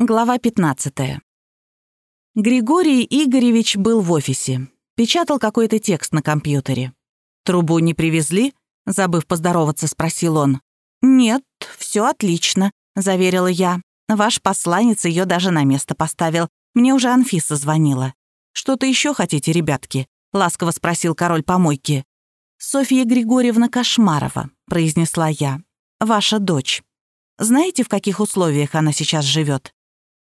Глава 15. Григорий Игоревич был в офисе. Печатал какой-то текст на компьютере. «Трубу не привезли?» — забыв поздороваться, спросил он. «Нет, все отлично», — заверила я. «Ваш посланец ее даже на место поставил. Мне уже Анфиса звонила». «Что-то еще хотите, ребятки?» — ласково спросил король помойки. «Софья Григорьевна Кошмарова», — произнесла я. «Ваша дочь. Знаете, в каких условиях она сейчас живет?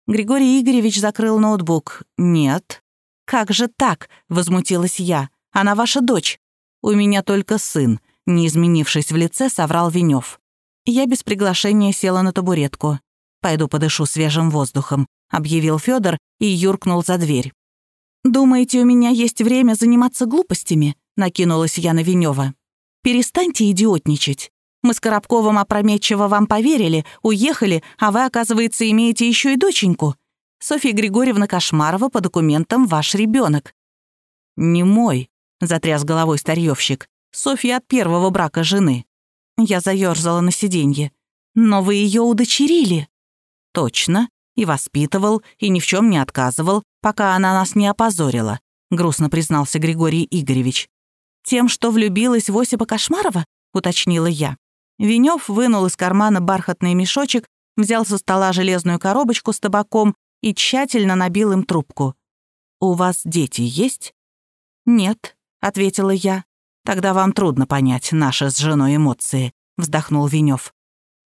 Григорий Игоревич закрыл ноутбук. «Нет». «Как же так?» — возмутилась я. «Она ваша дочь». «У меня только сын», — не изменившись в лице, соврал Венёв. Я без приглашения села на табуретку. «Пойду подышу свежим воздухом», — объявил Федор и юркнул за дверь. «Думаете, у меня есть время заниматься глупостями?» — накинулась я на Венёва. «Перестаньте идиотничать. Мы с Коробковым опрометчиво вам поверили, уехали, а вы, оказывается, имеете еще и доченьку. Софья Григорьевна Кошмарова по документам ваш ребенок. «Не мой», — затряс головой старьевщик. «Софья от первого брака жены». Я заёрзала на сиденье. «Но вы ее удочерили». «Точно. И воспитывал, и ни в чем не отказывал, пока она нас не опозорила», — грустно признался Григорий Игоревич. «Тем, что влюбилась в Осипа Кошмарова?» — уточнила я. Венёв вынул из кармана бархатный мешочек, взял со стола железную коробочку с табаком и тщательно набил им трубку. «У вас дети есть?» «Нет», — ответила я. «Тогда вам трудно понять наши с женой эмоции», — вздохнул Венёв.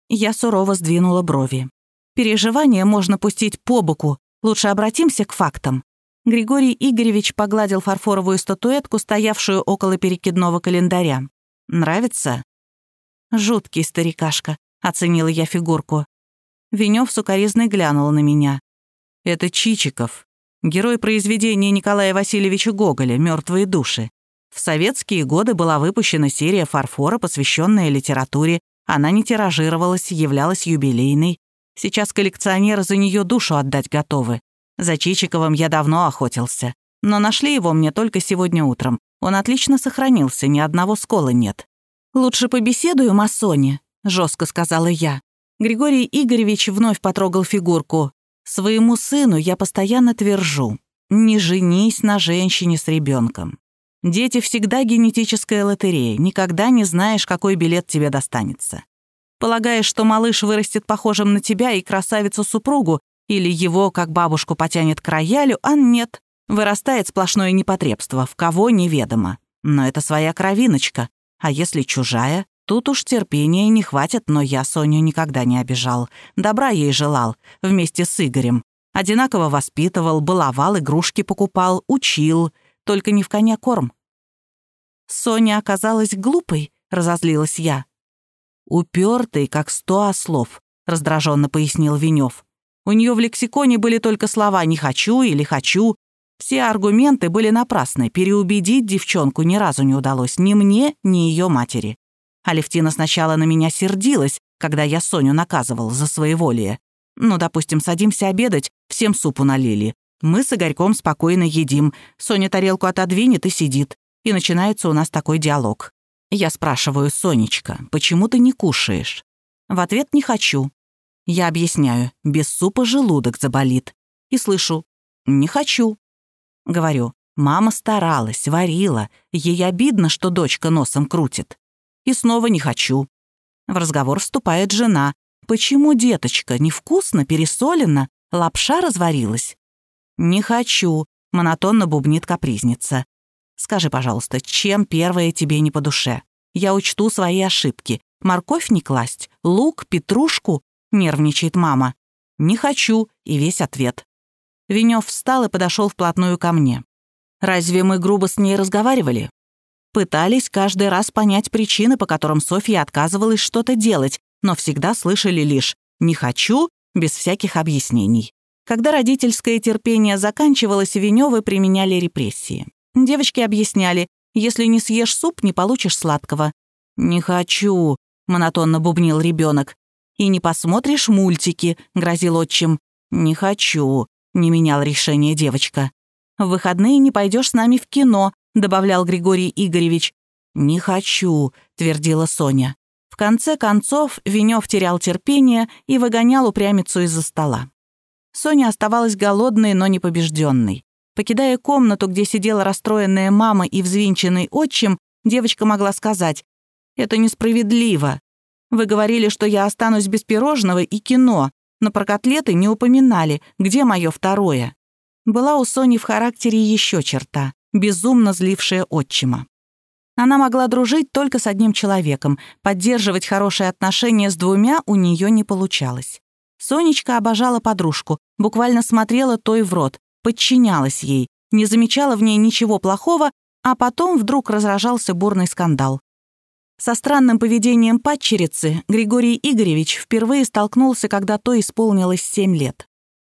Я сурово сдвинула брови. «Переживания можно пустить по боку. Лучше обратимся к фактам». Григорий Игоревич погладил фарфоровую статуэтку, стоявшую около перекидного календаря. «Нравится?» Жуткий старикашка, оценила я фигурку. Венёв сукоризной глянул на меня. Это Чичиков, герой произведения Николая Васильевича Гоголя «Мёртвые души». В советские годы была выпущена серия фарфора, посвященная литературе. Она не тиражировалась, являлась юбилейной. Сейчас коллекционеры за нее душу отдать готовы. За Чичиковым я давно охотился. Но нашли его мне только сегодня утром. Он отлично сохранился, ни одного скола нет. «Лучше побеседуем о Соне», — жестко сказала я. Григорий Игоревич вновь потрогал фигурку. «Своему сыну я постоянно твержу, не женись на женщине с ребенком. Дети всегда генетическая лотерея, никогда не знаешь, какой билет тебе достанется. Полагаешь, что малыш вырастет похожим на тебя и красавицу-супругу, или его, как бабушку, потянет к роялю, а нет. Вырастает сплошное непотребство, в кого неведомо. Но это своя кровиночка, а если чужая? Тут уж терпения не хватит, но я Соню никогда не обижал. Добра ей желал, вместе с Игорем. Одинаково воспитывал, баловал, игрушки покупал, учил. Только не в коня корм. Соня оказалась глупой, разозлилась я. Упертый, как сто ослов, раздраженно пояснил Венев. У нее в лексиконе были только слова «не хочу» или «хочу», все аргументы были напрасны, переубедить девчонку ни разу не удалось ни мне, ни ее матери. Алевтина сначала на меня сердилась, когда я Соню наказывал за своеволие. Ну, допустим, садимся обедать, всем супу налили. Мы с Игорьком спокойно едим, Соня тарелку отодвинет и сидит. И начинается у нас такой диалог. Я спрашиваю, Сонечка, почему ты не кушаешь? В ответ не хочу. Я объясняю, без супа желудок заболит. И слышу, не хочу. Говорю, мама старалась, варила, ей обидно, что дочка носом крутит. И снова не хочу. В разговор вступает жена. «Почему, деточка, невкусно, пересолено, лапша разварилась?» «Не хочу», — монотонно бубнит капризница. «Скажи, пожалуйста, чем первое тебе не по душе? Я учту свои ошибки. Морковь не класть, лук, петрушку?» — нервничает мама. «Не хочу», — и весь ответ. Венёв встал и подошел вплотную ко мне. «Разве мы грубо с ней разговаривали?» Пытались каждый раз понять причины, по которым Софья отказывалась что-то делать, но всегда слышали лишь «не хочу» без всяких объяснений. Когда родительское терпение заканчивалось, Венёвы применяли репрессии. Девочки объясняли, если не съешь суп, не получишь сладкого. «Не хочу», — монотонно бубнил ребенок. «И не посмотришь мультики», — грозил отчим. «Не хочу», не менял решение девочка. «В выходные не пойдешь с нами в кино», — добавлял Григорий Игоревич. «Не хочу», — твердила Соня. В конце концов, Венёв терял терпение и выгонял упрямицу из-за стола. Соня оставалась голодной, но не побежденной. Покидая комнату, где сидела расстроенная мама и взвинченный отчим, девочка могла сказать «Это несправедливо. Вы говорили, что я останусь без пирожного и кино, но про котлеты не упоминали. Где мое второе?» Была у Сони в характере еще черта, безумно злившая отчима. Она могла дружить только с одним человеком, поддерживать хорошие отношения с двумя у нее не получалось. Сонечка обожала подружку, буквально смотрела той в рот, подчинялась ей, не замечала в ней ничего плохого, а потом вдруг разражался бурный скандал. Со странным поведением падчерицы Григорий Игоревич впервые столкнулся, когда то исполнилось семь лет.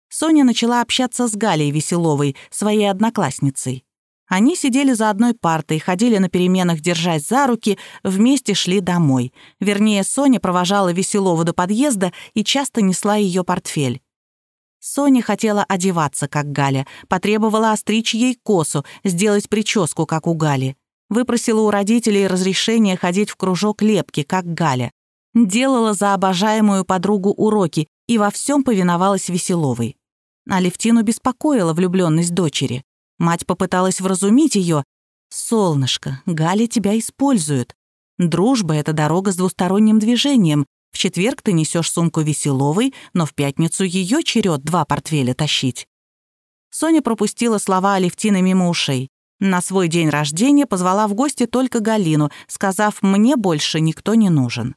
Соня начала общаться с Галей Веселовой, своей одноклассницей. Они сидели за одной партой, ходили на переменах держась за руки, вместе шли домой. Вернее, Соня провожала Веселову до подъезда и часто несла ее портфель. Соня хотела одеваться, как Галя, потребовала остричь ей косу, сделать прическу, как у Гали. Выпросила у родителей разрешение ходить в кружок лепки, как Галя. Делала за обожаемую подругу уроки и во всем повиновалась Веселовой. А Левтину беспокоила влюбленность дочери. Мать попыталась вразумить ее. «Солнышко, Галя тебя использует. Дружба — это дорога с двусторонним движением. В четверг ты несешь сумку Веселовой, но в пятницу ее черед два портфеля тащить». Соня пропустила слова Алевтины мимо ушей. На свой день рождения позвала в гости только Галину, сказав «мне больше никто не нужен».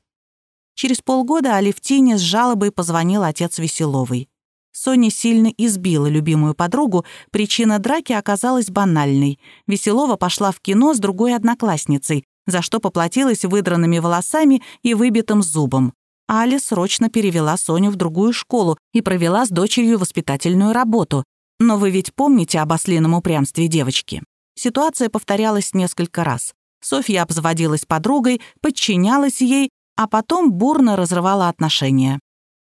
Через полгода Алевтине с жалобой позвонил отец Веселовой. Соня сильно избила любимую подругу, причина драки оказалась банальной. Веселова пошла в кино с другой одноклассницей, за что поплатилась выдранными волосами и выбитым зубом. Аля срочно перевела Соню в другую школу и провела с дочерью воспитательную работу. Но вы ведь помните об ослином упрямстве девочки? Ситуация повторялась несколько раз. Софья обзаводилась подругой, подчинялась ей, а потом бурно разрывала отношения.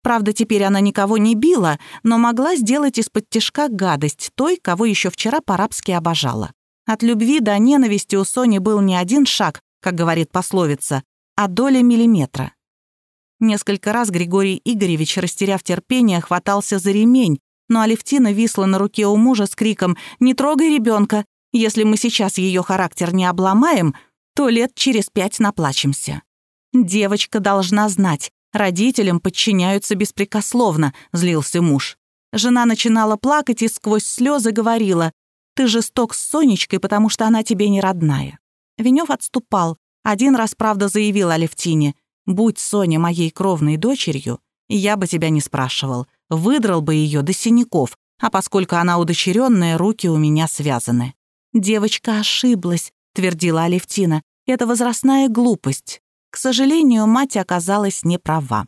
Правда, теперь она никого не била, но могла сделать из-под тишка гадость той, кого еще вчера по-рабски обожала. От любви до ненависти у Сони был не один шаг, как говорит пословица, а доля миллиметра. Несколько раз Григорий Игоревич, растеряв терпение, хватался за ремень, но Алевтина висла на руке у мужа с криком «Не трогай ребенка! Если мы сейчас ее характер не обломаем, то лет через пять наплачемся». Девочка должна знать, Родителям подчиняются беспрекословно», — злился муж. Жена начинала плакать и сквозь слезы говорила, «Ты жесток с Сонечкой, потому что она тебе не родная». Венев отступал. Один раз, правда, заявил Алевтине, «Будь Соня моей кровной дочерью, я бы тебя не спрашивал, выдрал бы ее до синяков, а поскольку она удочеренная, руки у меня связаны». «Девочка ошиблась», — твердила Алевтина. «Это возрастная глупость. К сожалению, мать оказалась не права.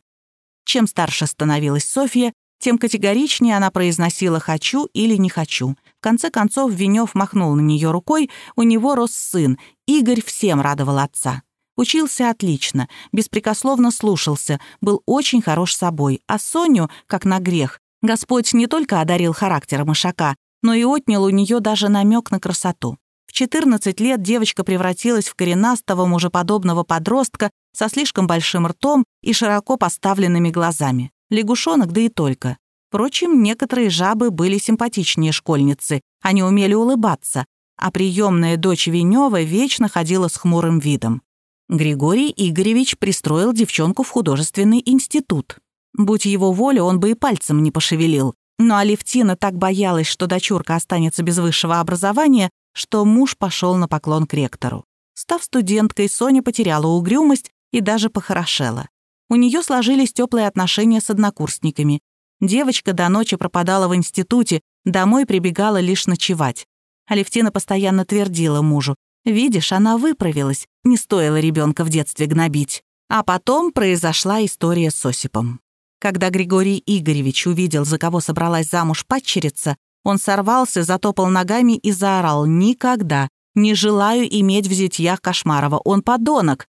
Чем старше становилась Софья, тем категоричнее она произносила «хочу» или «не хочу». В конце концов, Венев махнул на нее рукой, у него рос сын, Игорь всем радовал отца. Учился отлично, беспрекословно слушался, был очень хорош собой, а Соню, как на грех, Господь не только одарил характером Ишака, но и отнял у нее даже намек на красоту. 14 лет девочка превратилась в коренастого мужеподобного подростка со слишком большим ртом и широко поставленными глазами. Лягушонок, да и только. Впрочем, некоторые жабы были симпатичнее школьницы, они умели улыбаться, а приемная дочь Венева вечно ходила с хмурым видом. Григорий Игоревич пристроил девчонку в художественный институт. Будь его воля, он бы и пальцем не пошевелил. Но Алевтина так боялась, что дочурка останется без высшего образования, что муж пошел на поклон к ректору. Став студенткой, Соня потеряла угрюмость и даже похорошела. У нее сложились теплые отношения с однокурсниками. Девочка до ночи пропадала в институте, домой прибегала лишь ночевать. Алевтина постоянно твердила мужу, «Видишь, она выправилась, не стоило ребенка в детстве гнобить». А потом произошла история с Осипом. Когда Григорий Игоревич увидел, за кого собралась замуж падчерица, он сорвался, затопал ногами и заорал «Никогда! Не желаю иметь в зятьях Кошмарова, он подонок!»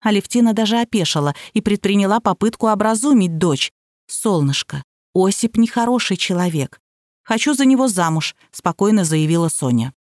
Алевтина даже опешила и предприняла попытку образумить дочь. «Солнышко, Осип нехороший человек. Хочу за него замуж», — спокойно заявила Соня.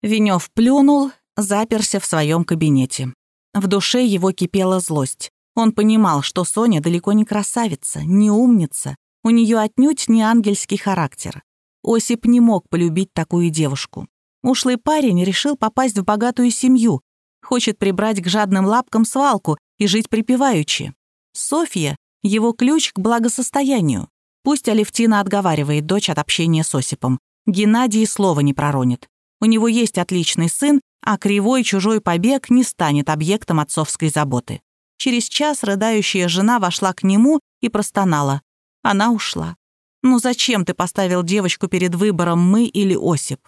Венев плюнул, заперся в своем кабинете. В душе его кипела злость. Он понимал, что Соня далеко не красавица, не умница, У нее отнюдь не ангельский характер. Осип не мог полюбить такую девушку. Ушлый парень решил попасть в богатую семью, хочет прибрать к жадным лапкам свалку и жить припеваючи. Софья — его ключ к благосостоянию. Пусть Алевтина отговаривает дочь от общения с Осипом. Геннадий слова не проронит. У него есть отличный сын, а кривой чужой побег не станет объектом отцовской заботы. Через час рыдающая жена вошла к нему и простонала. Она ушла. «Ну зачем ты поставил девочку перед выбором мы или Осип?»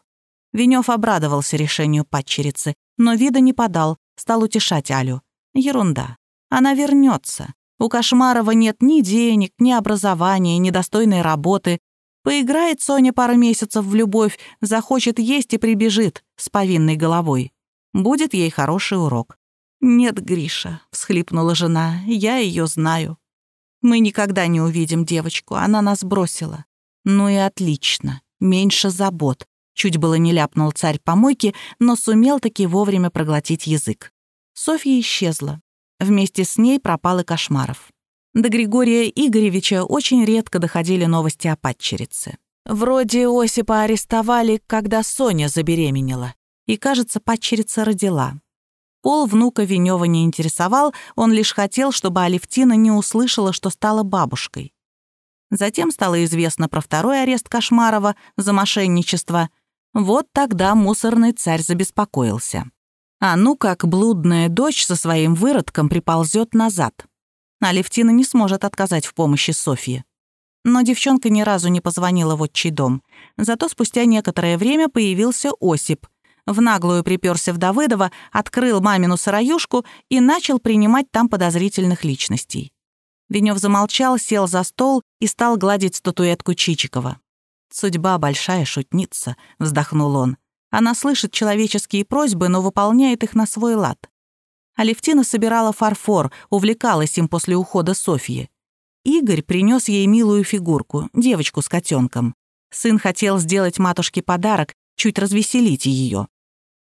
Венёв обрадовался решению падчерицы, но вида не подал, стал утешать Алю. Ерунда. Она вернется. У Кошмарова нет ни денег, ни образования, ни достойной работы. Поиграет Соня пару месяцев в любовь, захочет есть и прибежит с повинной головой. Будет ей хороший урок. «Нет, Гриша», — всхлипнула жена, — «я ее знаю. Мы никогда не увидим девочку, она нас бросила. Ну и отлично, меньше забот. Чуть было не ляпнул царь помойки, но сумел таки вовремя проглотить язык. Софья исчезла. Вместе с ней пропал и Кошмаров. До Григория Игоревича очень редко доходили новости о падчерице. Вроде Осипа арестовали, когда Соня забеременела. И, кажется, падчерица родила. Пол внука Венева не интересовал, он лишь хотел, чтобы Алевтина не услышала, что стала бабушкой. Затем стало известно про второй арест Кошмарова за мошенничество. Вот тогда мусорный царь забеспокоился. А ну как блудная дочь со своим выродком приползет назад. Алевтина не сможет отказать в помощи Софье. Но девчонка ни разу не позвонила в отчий дом. Зато спустя некоторое время появился Осип, в наглую приперся в Давыдова, открыл мамину сыроюшку и начал принимать там подозрительных личностей. Венев замолчал, сел за стол и стал гладить статуэтку Чичикова. «Судьба — большая шутница», — вздохнул он. «Она слышит человеческие просьбы, но выполняет их на свой лад». Алевтина собирала фарфор, увлекалась им после ухода Софьи. Игорь принес ей милую фигурку, девочку с котенком. Сын хотел сделать матушке подарок, чуть развеселить ее.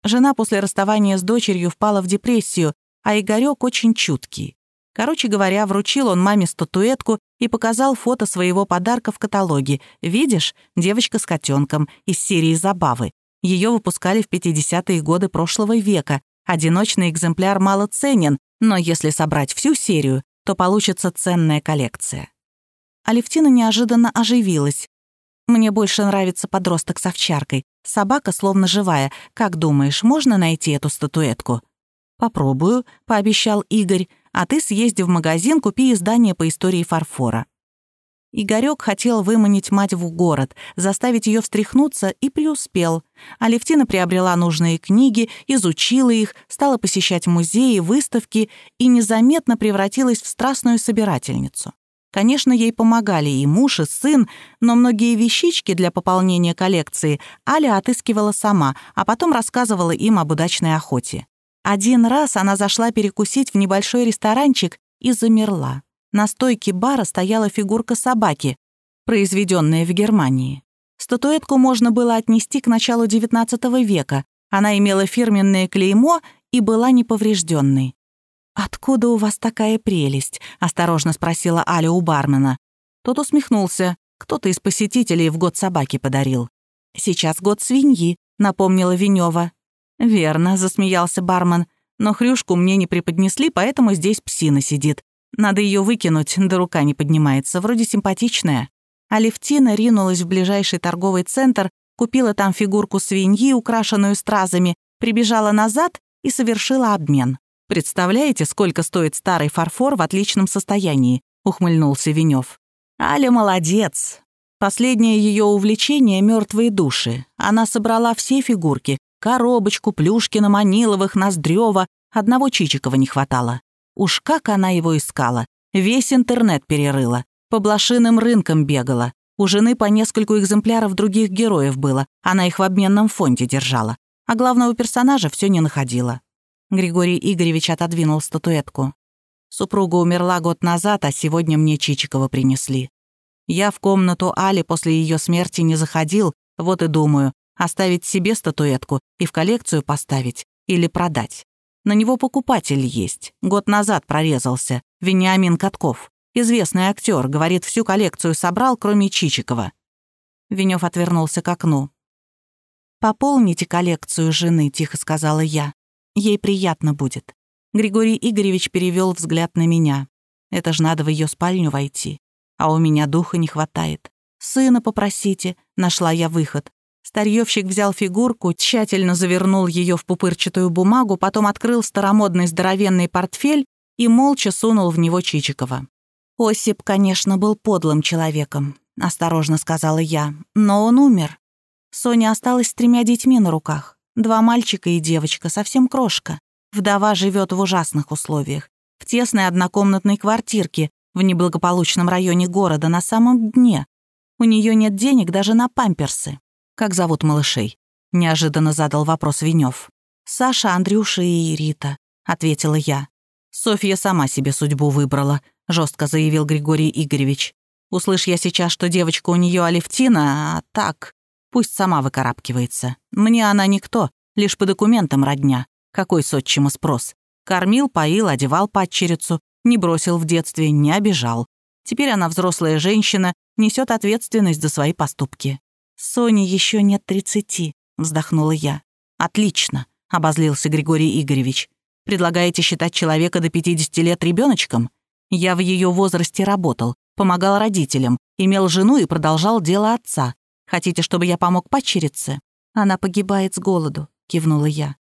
Жена после расставания с дочерью впала в депрессию, а Игорёк очень чуткий. Короче говоря, вручил он маме статуэтку и показал фото своего подарка в каталоге. «Видишь, девочка с котенком из серии «Забавы». Ее выпускали в 50-е годы прошлого века. Одиночный экземпляр мало ценен, но если собрать всю серию, то получится ценная коллекция. Алевтина неожиданно оживилась. «Мне больше нравится подросток с овчаркой. Собака словно живая. Как думаешь, можно найти эту статуэтку?» «Попробую», — пообещал Игорь, «а ты съезди в магазин, купи издание по истории фарфора». Игорёк хотел выманить мать в город, заставить ее встряхнуться и преуспел. Алевтина приобрела нужные книги, изучила их, стала посещать музеи, выставки и незаметно превратилась в страстную собирательницу. Конечно, ей помогали и муж, и сын, но многие вещички для пополнения коллекции Аля отыскивала сама, а потом рассказывала им об удачной охоте. Один раз она зашла перекусить в небольшой ресторанчик и замерла. На стойке бара стояла фигурка собаки, произведенная в Германии. Статуэтку можно было отнести к началу XIX века. Она имела фирменное клеймо и была неповрежденной. «Откуда у вас такая прелесть?» — осторожно спросила Аля у бармена. Тот усмехнулся. Кто-то из посетителей в год собаки подарил. «Сейчас год свиньи», — напомнила Венева. «Верно», — засмеялся бармен. «Но хрюшку мне не преподнесли, поэтому здесь псина сидит. Надо ее выкинуть, да рука не поднимается, вроде симпатичная». Алевтина ринулась в ближайший торговый центр, купила там фигурку свиньи, украшенную стразами, прибежала назад и совершила обмен. «Представляете, сколько стоит старый фарфор в отличном состоянии?» — ухмыльнулся Венев. «Аля молодец. Последнее ее увлечение — мертвые души. Она собрала все фигурки — коробочку, Плюшкина, Маниловых, Ноздрёва. Одного Чичикова не хватало. Уж как она его искала. Весь интернет перерыла. По блошиным рынкам бегала. У жены по нескольку экземпляров других героев было. Она их в обменном фонде держала. А главного персонажа все не находила. Григорий Игоревич отодвинул статуэтку. Супруга умерла год назад, а сегодня мне Чичикова принесли. Я в комнату Али после ее смерти не заходил, вот и думаю, оставить себе статуэтку и в коллекцию поставить или продать. На него покупатель есть. Год назад прорезался. Вениамин Катков. Известный актер, говорит, всю коллекцию собрал, кроме Чичикова». Венев отвернулся к окну. «Пополните коллекцию жены», — тихо сказала я. «Ей приятно будет». Григорий Игоревич перевел взгляд на меня. Это ж надо в ее спальню войти. А у меня духа не хватает. «Сына попросите», — нашла я выход. Старьевщик взял фигурку, тщательно завернул ее в пупырчатую бумагу, потом открыл старомодный здоровенный портфель и молча сунул в него Чичикова. «Осип, конечно, был подлым человеком», — осторожно сказала я, — «но он умер. Соня осталась с тремя детьми на руках. Два мальчика и девочка, совсем крошка. Вдова живет в ужасных условиях. В тесной однокомнатной квартирке в неблагополучном районе города на самом дне. У нее нет денег даже на памперсы. «Как зовут малышей?» — неожиданно задал вопрос Венев. «Саша, Андрюша и Рита», — ответила я. «Софья сама себе судьбу выбрала», — жестко заявил Григорий Игоревич. «Услышь я сейчас, что девочка у нее Алевтина, а так...» Пусть сама выкарабкивается. Мне она никто, лишь по документам родня. Какой с отчима спрос? Кормил, поил, одевал падчерицу, не бросил в детстве, не обижал. Теперь она взрослая женщина, несет ответственность за свои поступки. «Соне еще нет тридцати», — вздохнула я. «Отлично», — обозлился Григорий Игоревич. «Предлагаете считать человека до 50 лет ребеночком? Я в ее возрасте работал, помогал родителям, имел жену и продолжал дело отца. Хотите, чтобы я помог падчерице?» «Она погибает с голоду», — кивнула я.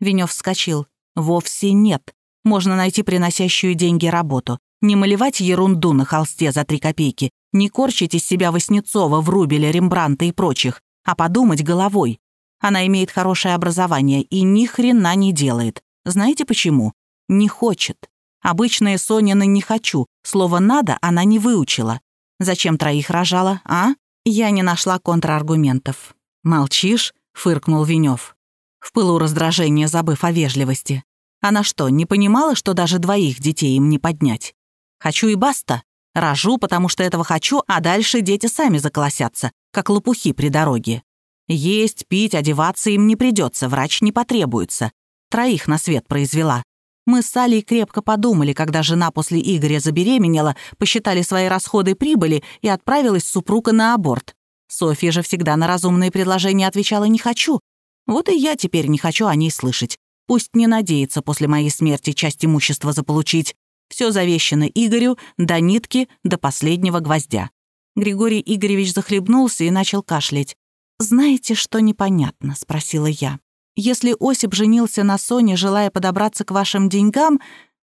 Венёв вскочил. «Вовсе нет. Можно найти приносящую деньги работу. Не малевать ерунду на холсте за три копейки, не корчить из себя Васнецова, Врубеля, Рембранта и прочих, а подумать головой. Она имеет хорошее образование и ни хрена не делает. Знаете почему? Не хочет. Обычное Сонина «не хочу». Слово «надо» она не выучила. Зачем троих рожала, а? Я не нашла контраргументов. «Молчишь?» — фыркнул Венёв. В пылу раздражения забыв о вежливости. Она что, не понимала, что даже двоих детей им не поднять? Хочу и баста. Рожу, потому что этого хочу, а дальше дети сами заколосятся, как лопухи при дороге. Есть, пить, одеваться им не придется, врач не потребуется. Троих на свет произвела. Мы с Алей крепко подумали, когда жена после Игоря забеременела, посчитали свои расходы прибыли и отправилась супруга на аборт. Софья же всегда на разумные предложения отвечала «не хочу». Вот и я теперь не хочу о ней слышать. Пусть не надеется после моей смерти часть имущества заполучить. Все завещано Игорю до нитки, до последнего гвоздя. Григорий Игоревич захлебнулся и начал кашлять. «Знаете, что непонятно?» — спросила я. Если Осип женился на Соне, желая подобраться к вашим деньгам,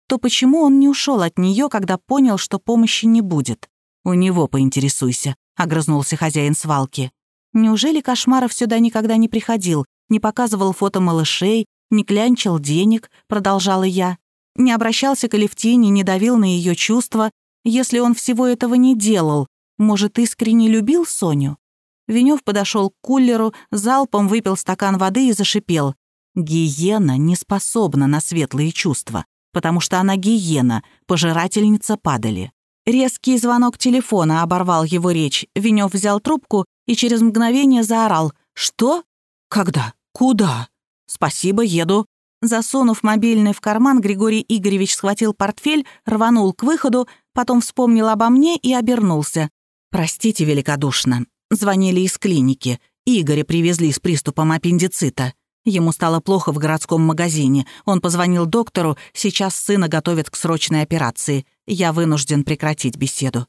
то почему он не ушел от нее, когда понял, что помощи не будет? У него поинтересуйся, огрызнулся хозяин свалки. Неужели Кошмаров сюда никогда не приходил, не показывал фото малышей, не клянчил денег, продолжала я, не обращался к Алевтине, не давил на ее чувства. Если он всего этого не делал, может, искренне любил Соню? Венев подошел к кулеру, залпом выпил стакан воды и зашипел. Гиена не способна на светлые чувства, потому что она гиена, пожирательница падали. Резкий звонок телефона оборвал его речь. Венев взял трубку и через мгновение заорал. «Что? Когда? Куда? Спасибо, еду». Засунув мобильный в карман, Григорий Игоревич схватил портфель, рванул к выходу, потом вспомнил обо мне и обернулся. «Простите великодушно, Звонили из клиники. Игоря привезли с приступом аппендицита. Ему стало плохо в городском магазине. Он позвонил доктору, сейчас сына готовят к срочной операции. Я вынужден прекратить беседу.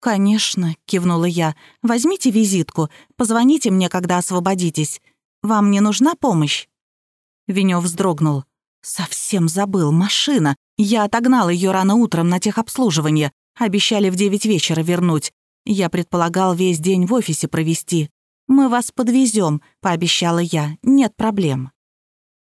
«Конечно», — кивнула я. «Возьмите визитку, позвоните мне, когда освободитесь. Вам не нужна помощь?» Венёв вздрогнул. «Совсем забыл. Машина. Я отогнал ее рано утром на техобслуживание. Обещали в девять вечера вернуть. Я предполагал весь день в офисе провести. «Мы вас подвезем», — пообещала я. «Нет проблем».